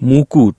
মুকুট